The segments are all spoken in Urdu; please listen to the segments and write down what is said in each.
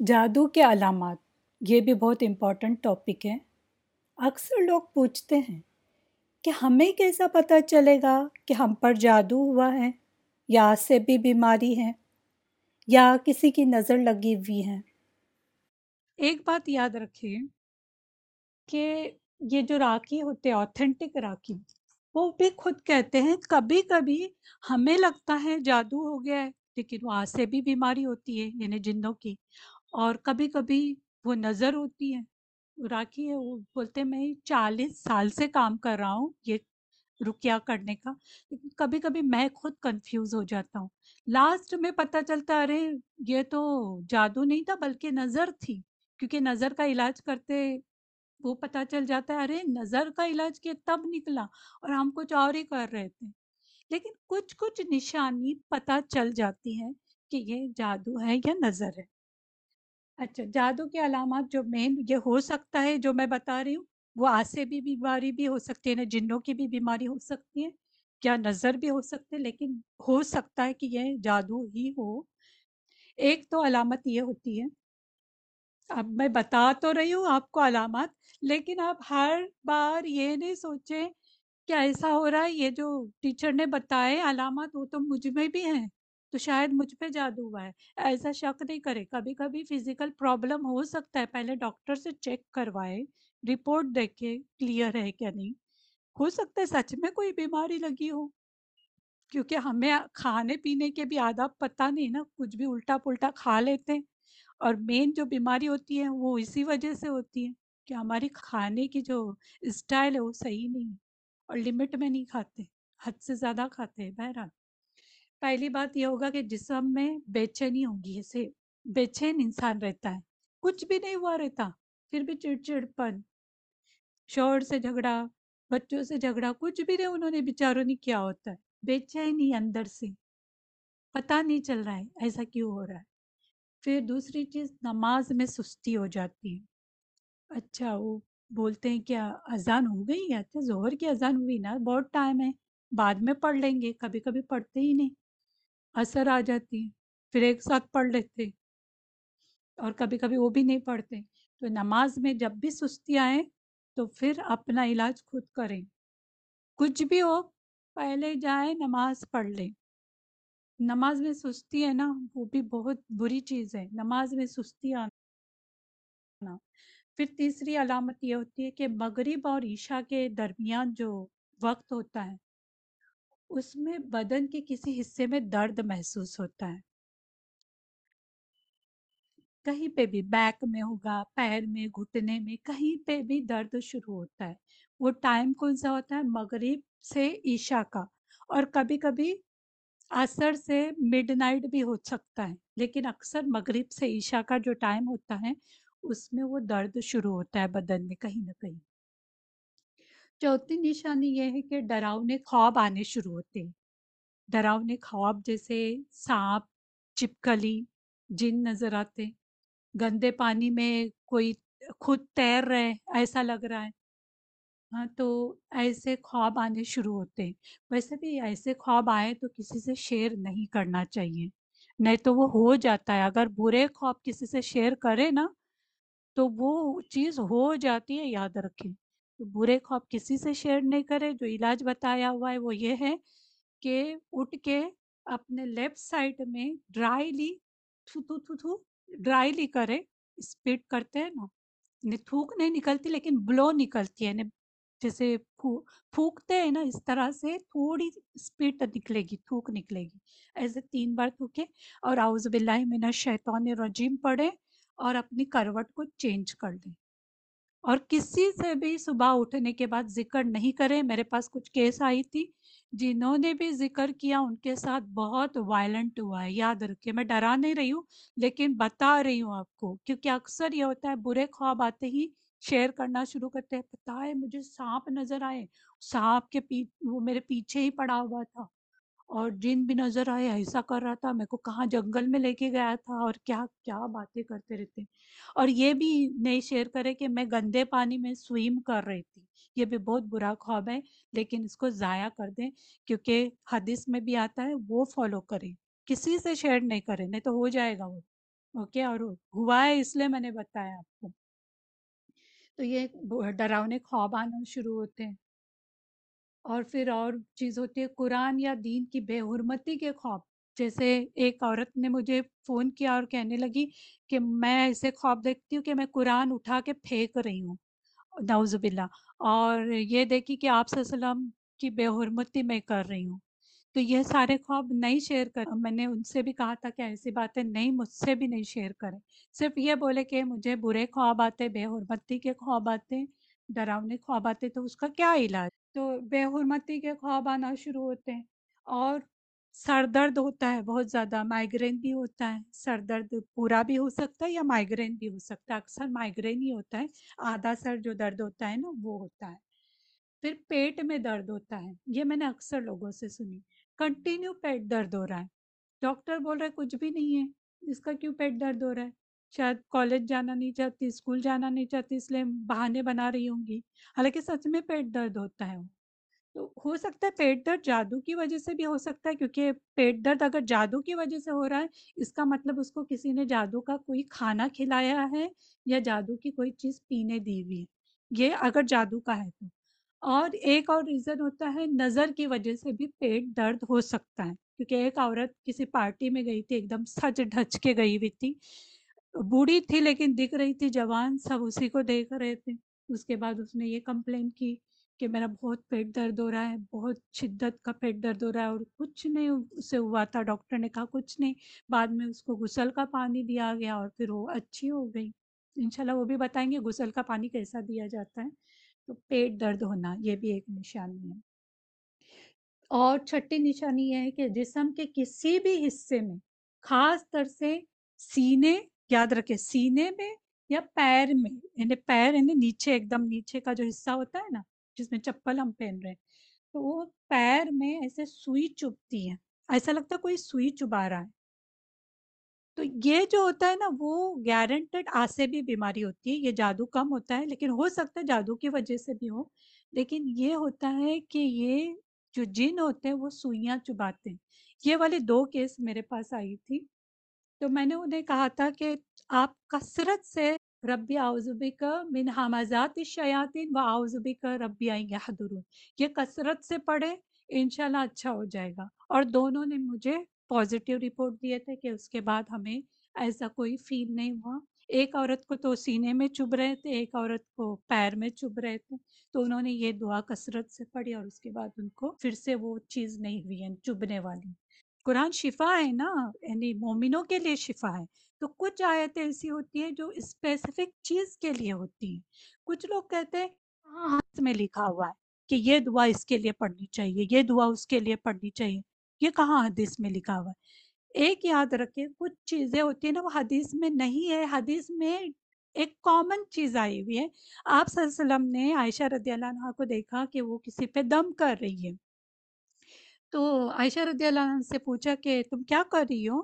جادو کے علامات، یہ بھی بہت امپورٹنٹ ٹاپک ہے اکثر لوگ پوچھتے ہیں کہ ہمیں کیسا پتہ چلے گا کہ ہم پر جادو ہوا ہے یا سے بھی بیماری ہے یا کسی کی نظر لگی ہوئی ہے۔ ایک بات یاد رکھیں کہ یہ جو راکی ہوتے آتھینٹک راکی وہ بھی خود کہتے ہیں، کبھی کبھی ہمیں لگتا ہے جادو ہو گیا ہے، لیکن وہاں سے بھی بیماری ہوتی ہے یعنی جنوں کی۔ اور کبھی کبھی وہ نظر ہوتی ہے، راکھی ہے، وہ بولتے میں چالیس سال سے کام کر رہا ہوں، یہ رکیا کرنے کا۔ لیکن کبھی کبھی میں خود کنفیوز ہو جاتا ہوں۔ لاسٹ میں پتہ چلتا، ارے، یہ تو جادو نہیں تھا، بلکہ نظر تھی۔ کیونکہ نظر کا علاج کرتے وہ پتہ چل جاتا ہے، ارے، نظر کا علاج کیا، تب نکلا اور ہم کچھ اور ہی کر رہے تھے۔ لیکن کچھ کچھ نشانی پتہ چل جاتی ہے کہ یہ جادو ہے یا نظر ہے۔ اچھا جادو کے علامات جو مین یہ ہو سکتا ہے جو میں بتا رہی ہوں، وہ آسے بھی بیماری بھی ہو سکتی ہے نا جنوں کی بھی بیماری ہو سکتی ہے کیا نظر بھی ہو سکتے لیکن ہو سکتا ہے کہ یہ جادو ہی ہو۔ ایک تو علامت یہ ہوتی ہے۔ اب میں بتا تو رہی ہوں آپ کو علامات، لیکن آپ ہر بار یہ نہیں سوچیں کیا ایسا ہو رہا ہے، یہ جو ٹیچر نے بتائے علامات وہ تو مجھ میں بھی ہیں۔ تو شاید مجھ پہ جادو ہوا ہے۔ ایسا شک نہیں کرے۔ کبھی کبھی فزیکل پرابلم ہو سکتا ہے۔ پہلے ڈاکٹر سے چیک کروائے۔ رپورٹ دیکھے کلیئر ہے کیا نہیں۔ ہو سکتا ہے سچ میں کوئی بیماری لگی ہو۔ کیونکہ ہمیں کھانے پینے کے بھی آداب پتہ نہیں نا۔ کچھ بھی الٹا پلٹا کھا لیتے ہیں۔ اور مین جو بیماری ہوتی ہے وہ اسی وجہ سے ہوتی ہے کہ ہماری کھانے کی جو اسٹائل ہے وہ صحیح نہیں ہے اور لمٹ میں نہیں کھاتے۔ حد سے زیادہ کھاتے ہیں بہرحال۔ پہلی بات یہ ہوگا کہ جسم میں بے چینی ہوگی ایسے بے چین انسان رہتا ہے۔ کچھ بھی نہیں ہوا رہتا، پھر بھی چڑ چڑپن شوہر سے جھگڑا، بچوں سے جھگڑا، کچھ بھی نہیں، انہوں نے بیچاروں نے کیا ہوتا ہے۔ بے چینی اندر سے۔ پتا نہیں چل رہا ہے ایسا کیوں ہو رہا ہے۔ پھر دوسری چیز، نماز میں سستی ہو جاتی ہے۔ اچھا وہ بولتے ہیں کیا اذان ہو گئی؟ اچھا زہر کی اذان ہوئی نا، بہت ٹائم ہے، بعد میں پڑھ لیں گے، کبھی کبھی پڑھتے ہی نہیں۔ اثر آ جاتی ہے پھر ایک ساتھ پڑھ لیتے اور کبھی کبھی وہ بھی نہیں پڑھتے۔ تو نماز میں جب بھی سستی آئے تو پھر اپنا علاج خود کریں۔ کچھ بھی ہو، پہلے جائیں نماز پڑھ لیں۔ نماز میں سستی ہے نا، وہ بھی بہت بری چیز ہے۔ نماز میں سستی آنا۔ پھر تیسری علامت یہ ہوتی ہے کہ مغرب اور عشاء کے درمیان جو وقت ہوتا ہے اس میں بدن کے کسی حصے میں درد محسوس ہوتا ہے۔ کہیں پہ بھی بیک میں ہوگا، پیر میں، گھٹنے میں، کہیں پہ بھی درد شروع ہوتا ہے۔ وہ ٹائم کون سا ہوتا ہے؟ مغرب سے عشاء کا۔ اور کبھی کبھی عصر سے مڈ نائٹ بھی ہو سکتا ہے۔ لیکن اکثر مغرب سے عشاء کا جو ٹائم ہوتا ہے، اس میں وہ درد شروع ہوتا ہے بدن میں کہیں نہ کہیں۔ چوتھی نشانی یہ ہے کہ ڈراؤنے خواب آنے شروع ہوتے ہیں ڈراؤنے خواب جیسے سانپ چپکلی جن نظر آتے گندے پانی میں کوئی خود تیر رہے ایسا لگ رہا ہے ہاں تو ایسے خواب آنے شروع ہوتے ہیں ویسے بھی ایسے خواب آئے تو کسی سے شیئر نہیں کرنا چاہیے نہیں تو وہ ہو جاتا ہے اگر برے خواب کسی سے شیئر کرے نا تو وہ چیز ہو جاتی ہے یاد رکھیں تو برے خواب کسی سے شیئر نہیں کرے، جو علاج بتایا ہوا ہے وہ یہ ہے کہ اٹھ کے اپنے لیفٹ سائڈ میں ڈرائیلی تھو تھو تھو تھو، ڈرائیلی کرے، اسپیڈ کرتے ہیں نا یعنی تھوک نہیں نکلتی لیکن بلو نکلتی ہے یعنی جیسے پھونکتے ہیں نا اس طرح سے تھوڑی اسپیڈ نکلے گی، تھوک نکلے گی۔ ایسے تین بار تھوکے اور اعوذ باللہ من الشیطان الرجیم پڑھے اور اپنی کروٹ کو چینج کر لیں اور کسی سے بھی صبح اٹھنے کے بعد ذکر نہیں کریں میرے پاس کچھ کیس آئی تھی۔ جنہوں نے بھی ذکر کیا، ان کے ساتھ بہت وائلنٹ ہوا ہے۔ یاد رکھے میں ڈرا نہیں رہی ہوں، لیکن بتا رہی ہوں آپ کو۔ کیونکہ اکثر یہ ہوتا ہے، برے خواب آتے ہی شیئر کرنا شروع کرتے ہیں۔ پتا ہے، مجھے سانپ نظر آئے۔ سانپ کے پی، وہ میرے پیچھے ہی پڑا ہوا تھا۔ اور جن بھی نظر آئے ایسا کر رہا تھا، میرے کو کہاں جنگل میں لے کے گیا تھا اور کیا کیا باتیں کرتے رہتے اور یہ بھی نہیں شیئر کرے کہ میں گندے پانی میں سوئم کر رہی تھی۔ یہ بھی بہت برا خواب ہے، لیکن اس کو ضائع کر دیں، کیونکہ حدیث میں بھی آتا ہے، وہ فالو کریں۔ کسی سے شیئر نہیں کریں، نہیں تو ہو جائے گا وہ۔ اوکے اور ہوا ہے، اس لیے میں نے بتایا آپ کو۔ تو یہ ڈراؤنے خواب آنا شروع ہوتے ہیں۔ اور پھر اور چیز ہوتی ہے، قرآن یا دین کی بے حرمتی کے خواب۔ جیسے ایک عورت نے مجھے فون کیا اور کہنے لگی کہ میں ایسے خواب دیکھتی ہوں کہ میں قرآن اٹھا کے پھینک رہی ہوں۔ نعوذ باللہ۔ اور یہ دیکھی کہ آپ صلی اللہ علیہ وسلم کی بے حرمتی میں کر رہی ہوں۔ تو یہ سارے خواب نہیں شیئر کر، میں نے ان سے بھی کہا تھا کہ ایسی باتیں نہیں، مجھ سے بھی نہیں شیئر کریں۔ صرف یہ بولے کہ مجھے برے خواب آتے، بے حرمتی کے خواب آتے ڈراؤنے خواب آتے، تو اس کا کیا علاج؟ تو بے حرمتی کے خواب آنا شروع ہوتے ہیں اور سر درد ہوتا ہے بہت زیادہ مائگرین بھی ہوتا ہے، سر درد پورا بھی ہو سکتا ہے یا مائگرین بھی ہو سکتا ہے؟ اکثر مائگرین ہی ہوتا ہے، آدھا سر جو درد ہوتا ہے نا وہ ہوتا ہے۔ پھر پیٹ میں درد ہوتا ہے، یہ میں نے اکثر لوگوں سے سنی۔ کنٹینیو پیٹ درد ہو رہا ہے۔ ڈاکٹر بول رہا ہے کچھ بھی نہیں ہے، اس کا کیوں پیٹ درد ہو رہا ہے؟ شاید کالج جانا نہیں چاہتی اسکول جانا نہیں چاہتی اس لیے بہانے بنا رہی ہوں گی حالانکہ سچ میں پیٹ درد ہوتا ہے وہ تو ہو سکتا ہے پیٹ درد جادو کی وجہ سے بھی ہو سکتا ہے کیونکہ پیٹ درد اگر جادو کی وجہ سے ہو رہا ہے اس کا مطلب اس کو کسی نے جادو کا کوئی کھانا کھلایا ہے یا جادو کی کوئی چیز پینے دی ہوئی ہے یہ اگر جادو کا ہے تو اور ایک اور ریزن ہوتا ہے نظر کی وجہ سے بھی پیٹ درد ہو سکتا ہے کیونکہ ایک عورت کسی پارٹی میں گئی تھی ایک دم سج ڈھچ کے گئی ہوئی تھی بوڑھی تھی لیکن دکھ رہی تھی، جوان سب اسی کو دیکھ رہے تھے۔ اس کے بعد اس نے یہ کمپلین کی کہ میرا بہت پیٹ درد ہو رہا ہے، بہت شدت کا پیٹ درد ہو رہا ہے اور کچھ نہیں اسے ہوا تھا۔ ڈاکٹر نے کہا کچھ نہیں۔ بعد میں اس کو غسل کا پانی دیا گیا اور پھر وہ اچھی ہو گئی۔ انشاءاللہ وہ بھی بتائیں گے غسل کا پانی کیسا دیا جاتا ہے۔ تو پیٹ درد ہونا یہ بھی ایک نشانی ہے۔ اور چھٹی نشانی یہ ہے کہ جسم کے کسی بھی حصے میں، خاص طر سے سینے یاد رکھے سینے میں یا پیر میں یعنی پیر یعنی نیچے ایک دم نیچے کا جو حصہ ہوتا ہے نا جس میں چپل ہم پہن رہے ہیں تو وہ پیر میں ایسے سوئی چبھتی ہے ایسا لگتا ہے کوئی سوئی چبا رہا ہے تو یہ جو ہوتا ہے نا وہ گارنٹیڈ آسے بھی بیماری ہوتی ہے یہ جادو کم ہوتا ہے لیکن ہو سکتا ہے جادو کی وجہ سے بھی ہو لیکن یہ ہوتا ہے کہ یہ جو جن ہوتے ہیں وہ سوئیاں چباتے ہیں یہ والے دو کیس میرے پاس آئی تھی تو میں نے انہیں کہا تھا کہ آپ کثرت سے ربی آؤزبی کا من حمازات شیاطین و آؤزبی کا ربی آئیں گے حدرون یہ کثرت سے پڑھے انشاءاللہ اچھا ہو جائے گا۔ اور دونوں نے مجھے پازیٹیو رپورٹ دیے تھے کہ اس کے بعد ہمیں ایسا کوئی فیل نہیں ہوا۔ ایک عورت کو تو سینے میں چبھ رہے تھے، ایک عورت کو پیر میں چبھ رہے تھے۔ تو انہوں نے یہ دعا کثرت سے پڑھی اور اس کے بعد ان کو پھر سے وہ چیز نہیں ہوئی ہے چبھنے والی۔ قرآن شفا ہے نا یعنی مومنوں کے لیے شفا ہے۔ تو کچھ آیتیں ایسی ہوتی ہیں جو اسپیسیفک چیز کے لیے ہوتی ہیں۔ کچھ لوگ کہتے ہیں ہاں ہاتھ میں لکھا ہوا ہے کہ یہ دعا اس کے لیے پڑھنی چاہیے، یہ دعا اس کے لیے پڑھنی چاہیے۔ یہ کہاں حدیث میں لکھا ہوا ہے؟ ایک یاد رکھے کچھ چیزیں ہوتی ہیں نا، وہ حدیث میں نہیں ہے۔ حدیث میں ایک کامن چیز آئی ہوئی ہے۔ آپ صلی اللہ علیہ وسلم نے عائشہ رضی اللہ عنہ کو دیکھا کہ وہ کسی پہ دم کر رہی ہے۔ تو عائشہ رضی اللہ عنہ سے پوچھا کہ تم کیا کر رہی ہو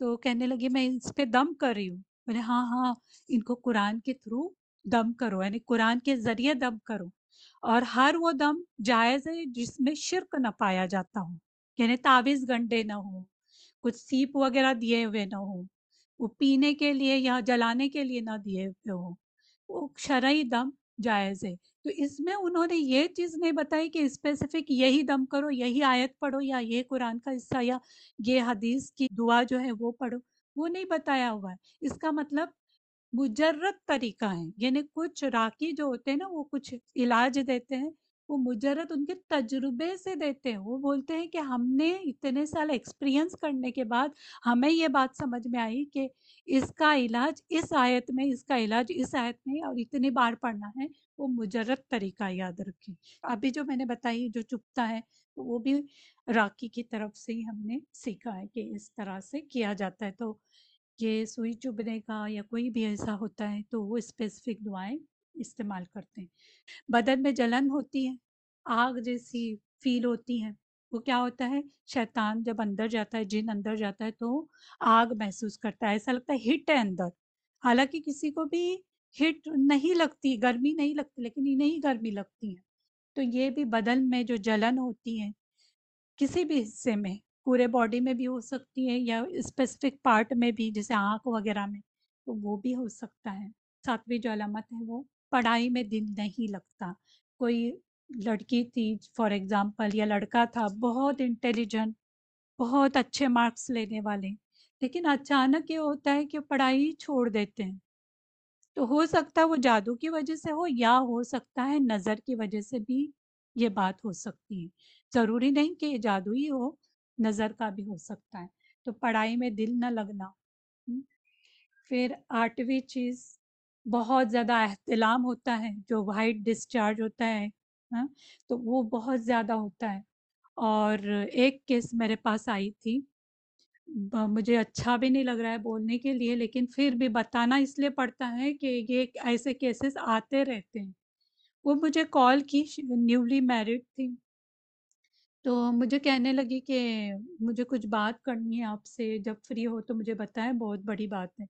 تو کہنے لگی میں اس پہ دم کر رہی ہوں بولے ہاں ہاں ان کو قرآن کے تھرو دم کرو یعنی قرآن کے ذریعے دم کرو اور ہر وہ دم جائز ہے جس میں شرک نہ پایا جاتا ہو یعنی تعویذ گنڈے نہ ہو کچھ سیپ وغیرہ دیے ہوئے نہ ہو وہ پینے کے لیے یا جلانے کے لیے نہ دیے ہوئے ہو وہ شرعی دم جائز ہے تو اس میں انہوں نے یہ چیز نہیں بتائی کہ اسپیسیفک یہی دم کرو، یہی آیت پڑھو یا یہ قرآن کا حصہ یا یہ حدیث کی دعا جو ہے وہ پڑھو، وہ نہیں بتایا ہوا ہے۔ اس کا مطلب مجرد طریقہ ہے یعنی کچھ راکی جو ہوتے ہیں نا، وہ کچھ علاج دیتے ہیں، وہ مجرد ان کے تجربے سے دیتے ہیں۔ وہ بولتے ہیں کہ ہم نے اتنے سال ایکسپیرینس کرنے کے بعد ہمیں یہ بات سمجھ میں آئی کہ اس کا علاج اس آیت میں، اس کا علاج اس آیت میں اور اتنی بار پڑھنا ہے۔ وہ مجرد طریقہ یاد رکھیں۔ ابھی جو میں نے بتائی جو چپتا ہے وہ بھی راکی کی طرف سے ہی ہم نے سیکھا ہے کہ اس طرح سے کیا جاتا ہے۔ تو یہ سوئی چبنے کا یا کوئی بھی ایسا ہوتا ہے تو وہ اسپیسیفک دعائیں استعمال کرتے ہیں۔ بدن میں جلن ہوتی ہے، آگ جیسی فیل ہوتی ہے، وہ کیا ہوتا ہے؟ شیطان جب اندر جاتا ہے، جن اندر جاتا ہے تو آگ محسوس کرتا ہے۔ ایسا لگتا ہے ہٹ ہے اندر۔ حالانکہ کسی کو بھی ہٹ نہیں لگتی، گرمی نہیں لگتی، لیکن انہیں ہی گرمی لگتی ہے تو یہ بھی بدن میں جو جلن ہوتی ہے کسی بھی حصے میں، پورے باڈی میں بھی ہو سکتی ہے یا اسپیسیفک پارٹ میں بھی، جیسے آنکھ وغیرہ میں، تو وہ بھی ہو سکتا ہے۔ ساتویں جو علامت ہے وہ، پڑھائی میں دل نہیں لگتا۔ کوئی لڑکی تھی فار ایگزامپل یا لڑکا تھا، بہت انٹیلیجنٹ بہت اچھے مارکس لینے والے، لیکن اچانک یہ ہوتا ہے کہ پڑھائی چھوڑ دیتے ہیں۔ تو ہو سکتا ہے وہ جادو کی وجہ سے ہو یا ہو سکتا ہے نظر کی وجہ سے بھی یہ بات ہو سکتی ہے۔ ضروری نہیں کہ یہ جادو ہی ہو، نظر کا بھی ہو سکتا ہے۔ تو پڑھائی میں دل نہ لگنا۔ پھر آٹھویں چیز، بہت زیادہ احتلام ہوتا ہے، جو وائٹ ڈسچارج ہوتا ہے ہاں تو وہ بہت زیادہ ہوتا ہے۔ اور ایک کیس میرے پاس آئی تھی۔ مجھے اچھا بھی نہیں لگ رہا ہے بولنے کے لیے، لیکن پھر بھی بتانا اس لیے پڑتا ہے کہ یہ ایسے کیسز آتے رہتے ہیں۔ وہ مجھے کال کی نیولی میرڈ تھی۔ تو مجھے کہنے لگی کہ مجھے کچھ بات کرنی ہے آپ سے، جب فری ہو تو مجھے بتائیں، بہت بڑی بات ہے۔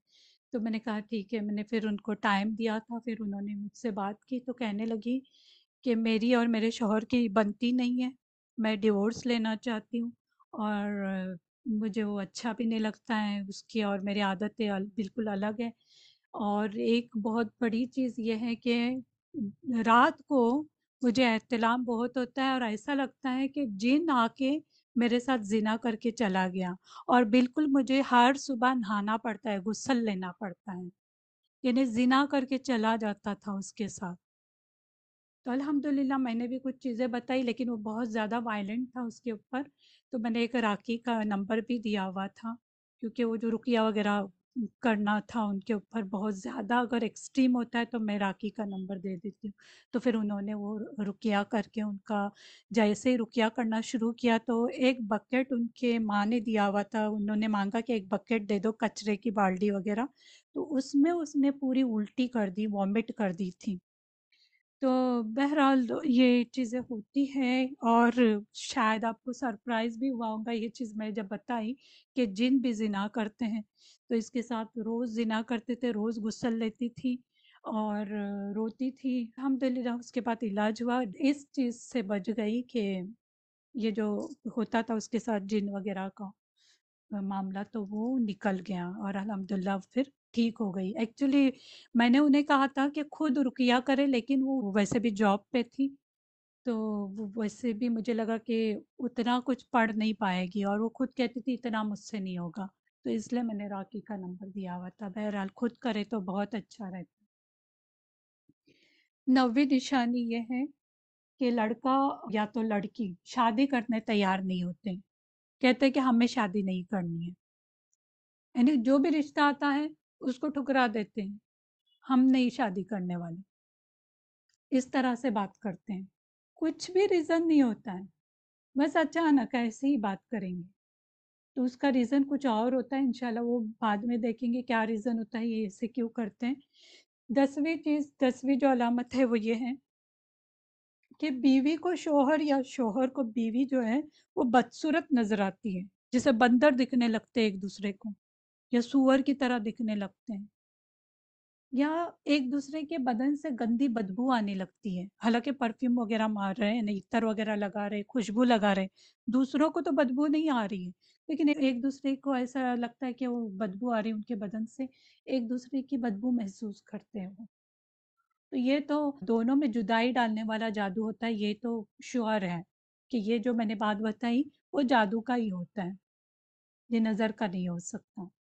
تو میں نے کہا ٹھیک ہے، میں نے پھر ان کو ٹائم دیا تھا، پھر انہوں نے مجھ سے بات کی۔ تو کہنے لگی کہ میری اور میرے شوہر کی بنتی نہیں ہے، میں ڈیورس لینا چاہتی ہوں اور مجھے وہ اچھا بھی نہیں لگتا ہے، اس کی اور میری عادتیں بالکل الگ ہے اور ایک بہت بڑی چیز یہ ہے کہ رات کو مجھے احتلام بہت ہوتا ہے اور ایسا لگتا ہے کہ جن آ کے میرے ساتھ زنا کر کے چلا گیا اور بالکل مجھے ہر صبح نہانا پڑتا ہے، غسل لینا پڑتا ہے۔ یعنی زنا کر کے چلا جاتا تھا اس کے ساتھ۔ تو الحمدللہ میں نے بھی کچھ چیزیں بتائی، لیکن وہ بہت زیادہ وائلنٹ تھا اس کے اوپر۔ تو میں نے ایک راکی کا نمبر بھی دیا ہوا تھا، کیونکہ وہ جو رقیہ وغیرہ کرنا تھا ان کے اوپر بہت زیادہ اگر ایکسٹریم ہوتا ہے تو میں راکی کا نمبر دے دیتی ہوں۔ تو پھر انہوں نے وہ رقیہ کر کے ان کا جیسے ہی رقیہ کرنا شروع کیا تو ایک بکٹ ان کے ماں نے دیا ہوا تھا۔ انہوں نے مانگا کہ ایک بکٹ دے دو کچرے کی بالٹی وغیرہ۔ تو اس میں اس نے پوری الٹی کر دی وامٹ کر دی تھی۔ تو بہرحال یہ چیزیں ہوتی ہیں اور شاید آپ کو سرپرائز بھی ہوا ہوگا یہ چیز میں جب بتائی کہ جن بھی زنا کرتے ہیں، تو اس کے ساتھ روز زنا کرتے تھے، روز غسل لیتی تھی اور روتی تھی۔ الحمد للہ اس کے بعد علاج ہوا۔ اس چیز سے بچ گئی کہ یہ جو ہوتا تھا اس کے ساتھ جن وغیرہ کا معاملہ تو وہ نکل گیا اور الحمد للہ پھر ٹھیک ہو گئی۔ ایکچولی میں نے انہیں کہا تھا کہ خود رکیا کرے لیکن وہ ویسے بھی جاب پہ تھی تو وہ ویسے بھی مجھے لگا کہ اتنا کچھ پڑھ نہیں پائے گی اور وہ خود کہتی تھی اتنا مجھ سے نہیں ہوگا۔ تو اس لیے میں نے راکی کا نمبر دیا ہوا تھا۔ بہرحال خود کرے تو بہت اچھا رہتا۔ نوی نشانی یہ ہے کہ لڑکا یا تو لڑکی شادی کرنے تیار نہیں ہوتے۔ کہتے کہ ہمیں شادی نہیں کرنی ہے۔ یعنی جو بھی رشتہ آتا ہے اس کو ٹھکرا دیتے ہیں ہم نہیں شادی کرنے والے اس طرح سے بات کرتے ہیں کچھ بھی ریزن نہیں ہوتا ہے بس اچانک ایسے ہی بات کریں گے تو اس کا ریزن کچھ اور ہوتا ہے انشاءاللہ وہ بعد میں دیکھیں گے کیا ریزن ہوتا ہے یہ ایسے کیوں کرتے ہیں دسویں چیز دسویں جو علامت ہے وہ یہ ہے کہ بیوی کو شوہر یا شوہر کو بیوی جو ہے وہ بدصورت نظر آتی ہے جسے بندر دکھنے لگتے ایک دوسرے کو یا سور کی طرح دکھنے لگتے ہیں۔ یا ایک دوسرے کے بدن سے گندی بدبو آنے لگتی ہے۔ حالانکہ پرفیوم وغیرہ مار رہے ہیں عطر وغیرہ لگا رہے خوشبو لگا رہے دوسروں کو تو بدبو نہیں آ رہی ہے، لیکن ایک دوسرے کو ایسا لگتا ہے کہ وہ بدبو آ رہی ہے، ان کے بدن سے ایک دوسرے کی بدبو محسوس کرتے ہیں وہ۔ تو یہ تو دونوں میں جدائی ڈالنے والا جادو ہوتا ہے، یہ تو شعر ہے کہ یہ جو میں نے بات بتائی، وہ جادو کا ہی ہوتا ہے۔ یہ نظر کا نہیں ہو سکتا۔